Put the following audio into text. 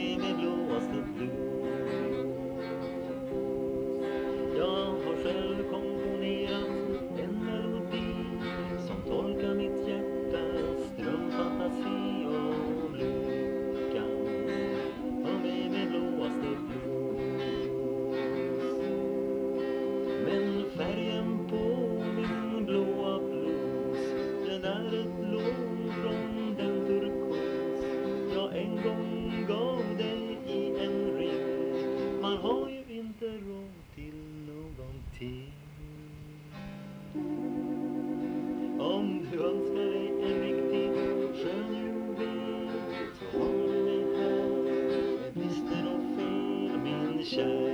время звезд бьют. har ju inte råd till någonting. Om du önskar dig en riktig skön julbil så har du mig här med brister och fel, min kär.